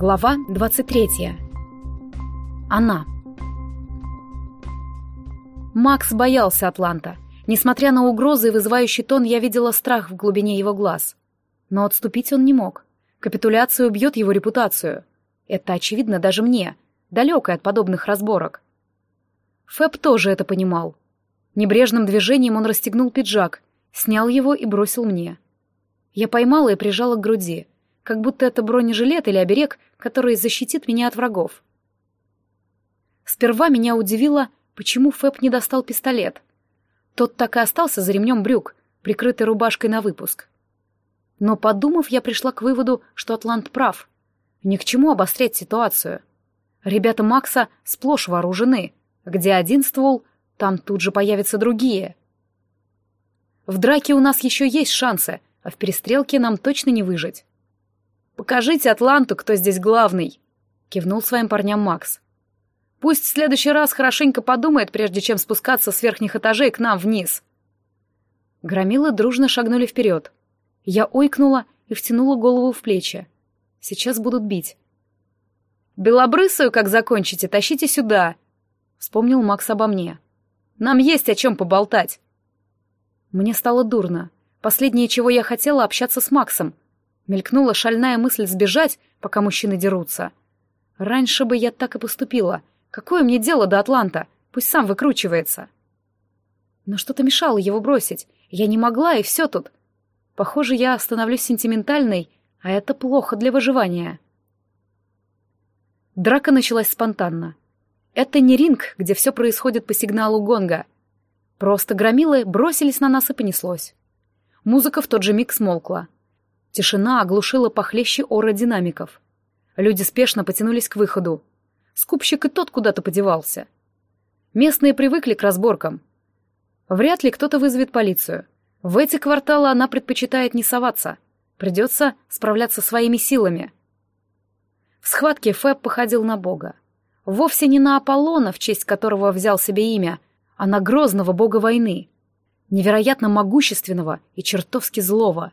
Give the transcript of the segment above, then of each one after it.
Глава 23. Она. Макс боялся Атланта. Несмотря на угрозы и вызывающий тон, я видела страх в глубине его глаз. Но отступить он не мог. Капитуляция убьет его репутацию. Это очевидно даже мне, далекой от подобных разборок. Фэб тоже это понимал. Небрежным движением он расстегнул пиджак, снял его и бросил мне. Я поймала и прижала к груди, как будто это бронежилет или оберег, который защитит меня от врагов. Сперва меня удивило, почему Фэб не достал пистолет. Тот так и остался за ремнем брюк, прикрытый рубашкой на выпуск. Но, подумав, я пришла к выводу, что Атлант прав. Ни к чему обострять ситуацию. Ребята Макса сплошь вооружены. Где один ствол, там тут же появятся другие. В драке у нас еще есть шансы, а в перестрелке нам точно не выжить. «Покажите Атланту, кто здесь главный», — кивнул своим парням Макс. «Пусть в следующий раз хорошенько подумает, прежде чем спускаться с верхних этажей к нам вниз». Громилы дружно шагнули вперед. Я ойкнула и втянула голову в плечи. Сейчас будут бить. «Белобрысую, как закончите, тащите сюда», — вспомнил Макс обо мне. «Нам есть о чем поболтать». Мне стало дурно. Последнее, чего я хотела, общаться с Максом. Мелькнула шальная мысль сбежать, пока мужчины дерутся. Раньше бы я так и поступила. Какое мне дело до Атланта? Пусть сам выкручивается. Но что-то мешало его бросить. Я не могла, и все тут. Похоже, я становлюсь сентиментальной, а это плохо для выживания. Драка началась спонтанно. Это не ринг, где все происходит по сигналу гонга. Просто громилы бросились на нас и понеслось. Музыка в тот же миг смолкла. Тишина оглушила похлеще ора динамиков. Люди спешно потянулись к выходу. Скупщик и тот куда-то подевался. Местные привыкли к разборкам. Вряд ли кто-то вызовет полицию. В эти кварталы она предпочитает не соваться. Придется справляться своими силами. В схватке Фэб походил на бога. Вовсе не на Аполлона, в честь которого взял себе имя, а на грозного бога войны. Невероятно могущественного и чертовски злого.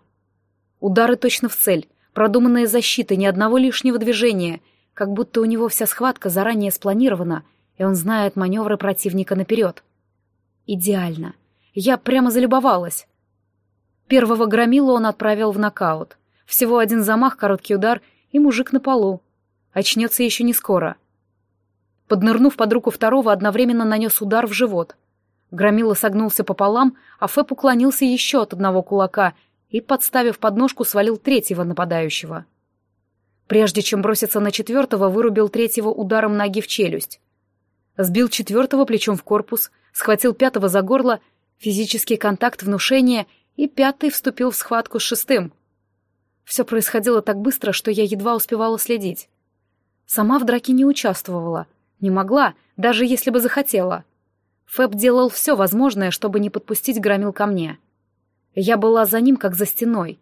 Удары точно в цель, продуманная защита, ни одного лишнего движения, как будто у него вся схватка заранее спланирована, и он знает маневры противника наперед. Идеально. Я прямо залюбовалась. Первого громила он отправил в нокаут. Всего один замах, короткий удар, и мужик на полу. Очнется еще не скоро. Поднырнув под руку второго, одновременно нанес удар в живот. Громила согнулся пополам, а Фэп уклонился еще от одного кулака и, подставив подножку, свалил третьего нападающего. Прежде чем броситься на четвертого, вырубил третьего ударом ноги в челюсть. Сбил четвертого плечом в корпус, схватил пятого за горло, физический контакт, внушение — и пятый вступил в схватку с шестым. Все происходило так быстро, что я едва успевала следить. Сама в драке не участвовала, не могла, даже если бы захотела. Фэб делал все возможное, чтобы не подпустить громил ко мне. Я была за ним, как за стеной.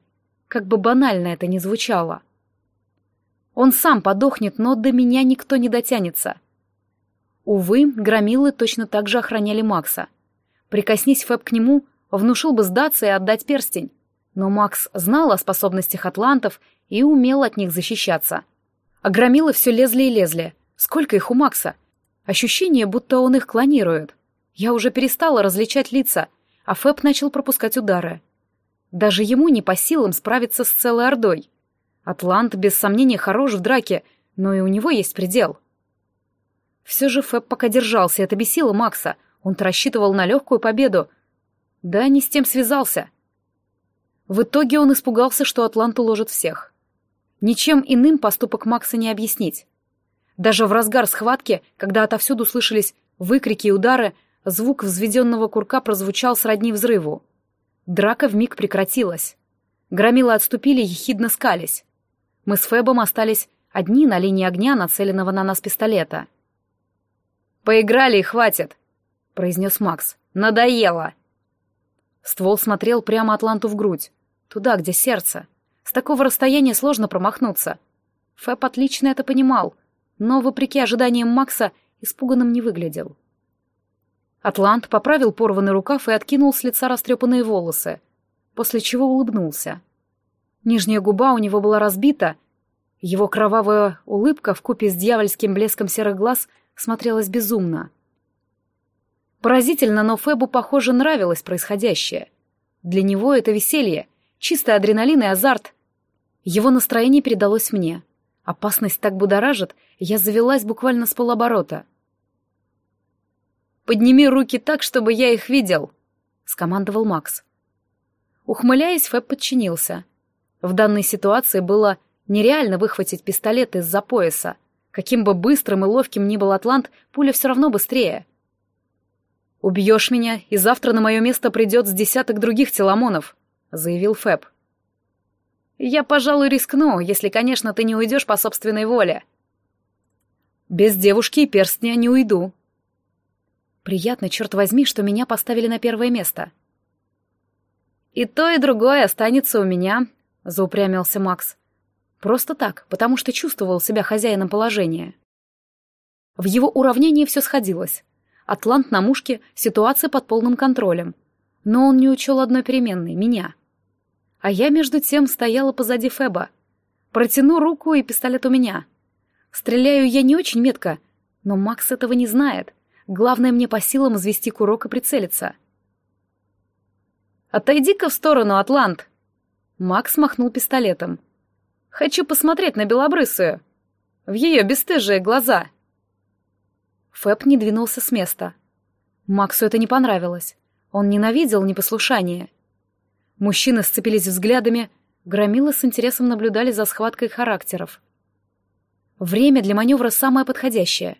Как бы банально это ни звучало. Он сам подохнет, но до меня никто не дотянется. Увы, громилы точно так же охраняли Макса. Прикоснись Фэб к нему, внушил бы сдаться и отдать перстень. Но Макс знал о способностях атлантов и умел от них защищаться. А громилы все лезли и лезли. Сколько их у Макса? Ощущение, будто он их клонирует. Я уже перестала различать лица, а Фэб начал пропускать удары. Даже ему не по силам справиться с целой ордой. Атлант, без сомнения, хорош в драке, но и у него есть предел. Все же Фэб пока держался, это бесило Макса. Он-то рассчитывал на легкую победу, да, не с тем связался. В итоге он испугался, что Атлант уложит всех. Ничем иным поступок Макса не объяснить. Даже в разгар схватки, когда отовсюду слышались выкрики и удары, звук взведенного курка прозвучал сродни взрыву. Драка вмиг прекратилась. Громилы отступили, ехидно скались. Мы с Фебом остались одни на линии огня, нацеленного на нас пистолета. «Поиграли и хватит», — произнес Макс. «Надоело!» Ствол смотрел прямо Атланту в грудь, туда, где сердце. С такого расстояния сложно промахнуться. Фэб отлично это понимал, но, вопреки ожиданиям Макса, испуганным не выглядел. Атлант поправил порванный рукав и откинул с лица растрепанные волосы, после чего улыбнулся. Нижняя губа у него была разбита, его кровавая улыбка в купе с дьявольским блеском серых глаз смотрелась безумно. Поразительно, но Фебу, похоже, нравилось происходящее. Для него это веселье, чистый адреналин и азарт. Его настроение передалось мне. Опасность так будоражит, я завелась буквально с полоборота. «Подними руки так, чтобы я их видел», — скомандовал Макс. Ухмыляясь, Фэб подчинился. В данной ситуации было нереально выхватить пистолет из-за пояса. Каким бы быстрым и ловким ни был Атлант, пуля все равно быстрее. «Убьешь меня, и завтра на мое место придет с десяток других теломонов», — заявил Фэб. «Я, пожалуй, рискну, если, конечно, ты не уйдешь по собственной воле». «Без девушки и перстня не уйду». Приятно, черт возьми, что меня поставили на первое место. «И то, и другое останется у меня», — заупрямился Макс. Просто так, потому что чувствовал себя хозяином положения. В его уравнении все сходилось. Атлант на мушке, ситуация под полным контролем. Но он не учел одной переменной — меня. А я, между тем, стояла позади Феба. Протяну руку, и пистолет у меня. Стреляю я не очень метко, но Макс этого не знает. Главное мне по силам извести курок и прицелиться. «Отойди-ка в сторону, Атлант!» Макс махнул пистолетом. «Хочу посмотреть на белобрысую. В ее бесстыжие глаза!» Фэб не двинулся с места. Максу это не понравилось. Он ненавидел непослушание. Мужчины сцепились взглядами, громилы с интересом наблюдали за схваткой характеров. Время для маневра самое подходящее.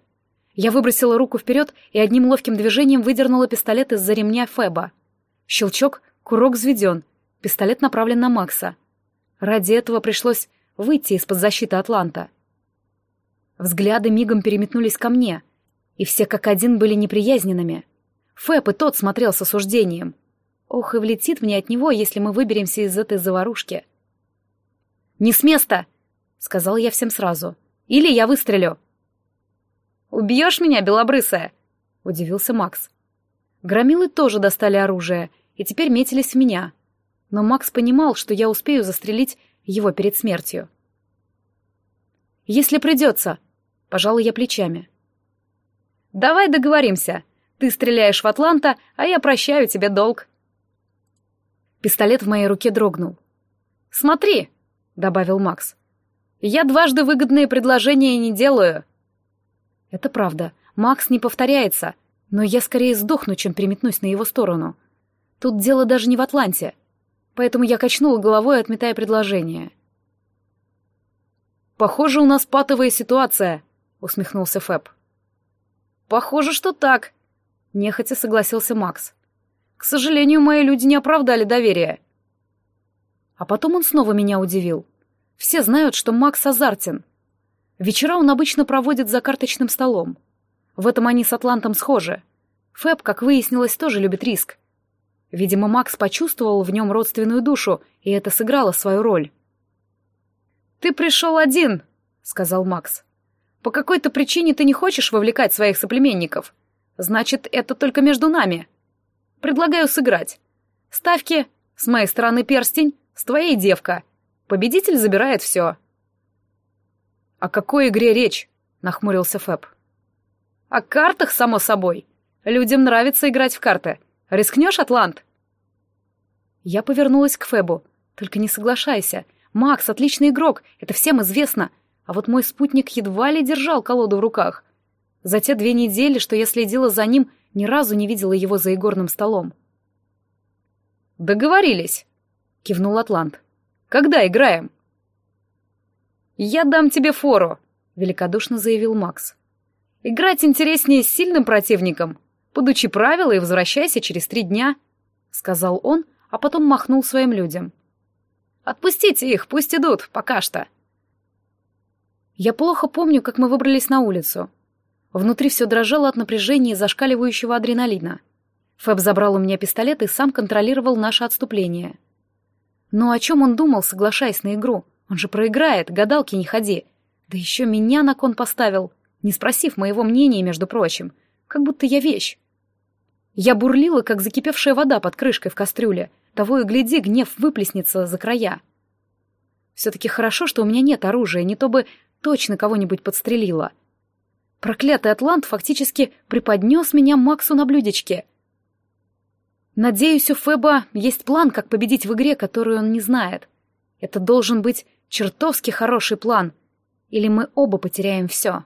Я выбросила руку вперед и одним ловким движением выдернула пистолет из-за ремня Феба. Щелчок, курок взведен, пистолет направлен на Макса. Ради этого пришлось выйти из-под защиты Атланта. Взгляды мигом переметнулись ко мне — и все как один были неприязненными. Фэп и тот смотрел с осуждением. Ох, и влетит мне от него, если мы выберемся из этой заварушки. «Не с места!» — сказал я всем сразу. «Или я выстрелю!» «Убьешь меня, белобрысая?» — удивился Макс. Громилы тоже достали оружие и теперь метились в меня. Но Макс понимал, что я успею застрелить его перед смертью. «Если придется», — пожалуй я плечами. Давай договоримся. Ты стреляешь в Атланта, а я прощаю тебе долг. Пистолет в моей руке дрогнул. «Смотри», — добавил Макс. «Я дважды выгодные предложения не делаю». Это правда. Макс не повторяется, но я скорее сдохну, чем переметнусь на его сторону. Тут дело даже не в Атланте. Поэтому я качнула головой, отметая предложение. «Похоже, у нас патовая ситуация», — усмехнулся Фэб. «Похоже, что так», — нехотя согласился Макс. «К сожалению, мои люди не оправдали доверия». А потом он снова меня удивил. Все знают, что Макс азартен. Вечера он обычно проводит за карточным столом. В этом они с Атлантом схожи. Фэб, как выяснилось, тоже любит риск. Видимо, Макс почувствовал в нем родственную душу, и это сыграло свою роль. «Ты пришел один», — сказал Макс. По какой-то причине ты не хочешь вовлекать своих соплеменников. Значит, это только между нами. Предлагаю сыграть. Ставки с моей стороны перстень, с твоей девка. Победитель забирает все. О какой игре речь? Нахмурился Фэб. О картах, само собой. Людям нравится играть в карты. Рискнешь, Атлант? Я повернулась к Фэбу. Только не соглашайся. Макс — отличный игрок, это всем известно — а вот мой спутник едва ли держал колоду в руках. За те две недели, что я следила за ним, ни разу не видела его за игорным столом. «Договорились», — кивнул Атлант. «Когда играем?» «Я дам тебе фору», — великодушно заявил Макс. «Играть интереснее с сильным противником. Подучи правила и возвращайся через три дня», — сказал он, а потом махнул своим людям. «Отпустите их, пусть идут, пока что». Я плохо помню, как мы выбрались на улицу. Внутри все дрожало от напряжения и зашкаливающего адреналина. Фэб забрал у меня пистолет и сам контролировал наше отступление. Но о чем он думал, соглашаясь на игру? Он же проиграет, гадалки не ходи. Да еще меня на кон поставил, не спросив моего мнения, между прочим. Как будто я вещь. Я бурлила, как закипевшая вода под крышкой в кастрюле. Того и гляди, гнев выплеснется за края. Все-таки хорошо, что у меня нет оружия, не то бы точно кого-нибудь подстрелила. Проклятый Атлант фактически преподнес меня Максу на блюдечке. Надеюсь, у Феба есть план, как победить в игре, которую он не знает. Это должен быть чертовски хороший план, или мы оба потеряем все.